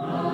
Amen.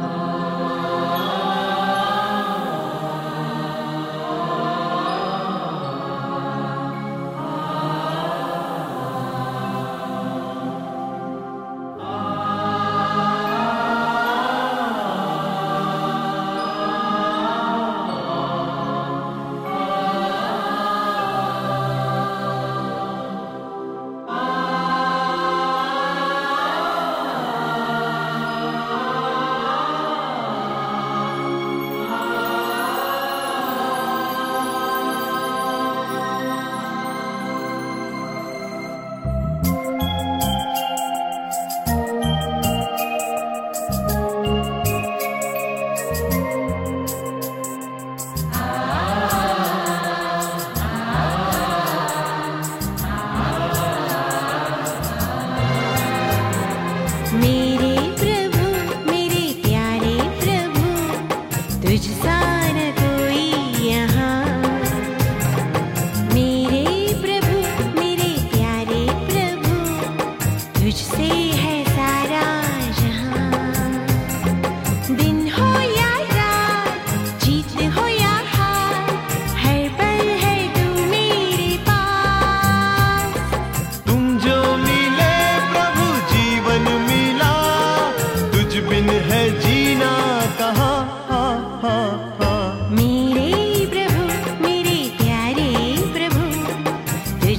time.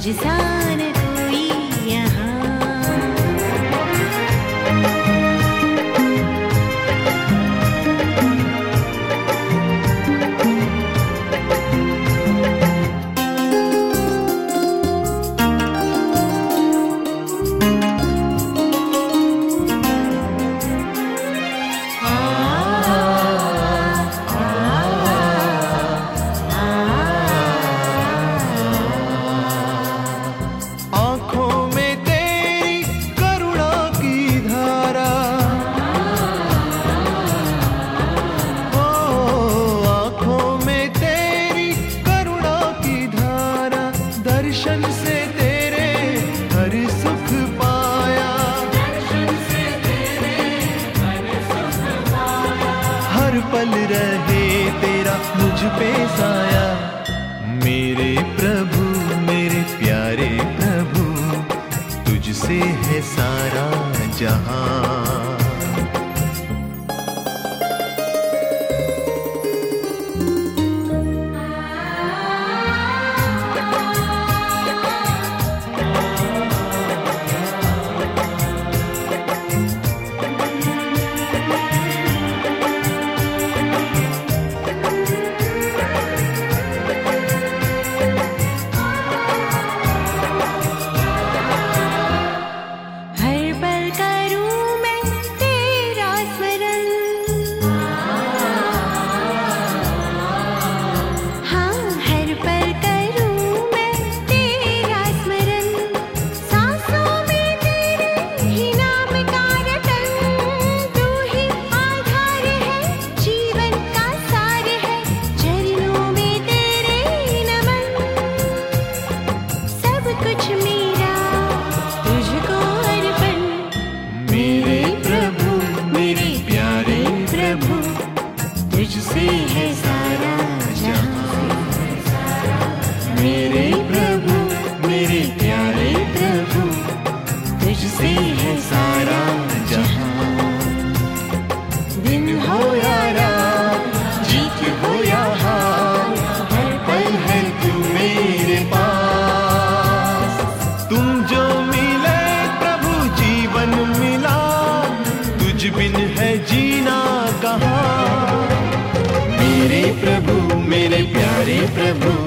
J'ai ça. दर्शन से तेरे हर सुख पाया। दर्शन से तेरे हर सुख पाया हर पल रहे तेरा मुझ पे साया। मेरे प्रभु, मेरे प्यारे प्रभु, तुझसे है सारा जहाँ। बिन है जीना कहा? मेरे प्रभु मेरे प्यारे प्रभु